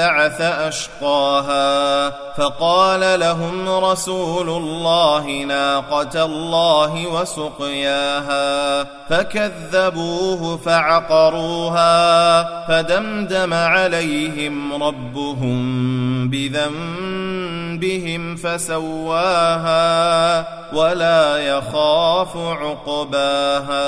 انبعث أشقاها فقال لهم رسول الله ناقة الله وسقياها فكذبوه فعقروها فدمدم عليهم ربهم بذنبهم فسواها ولا يخاف عقباها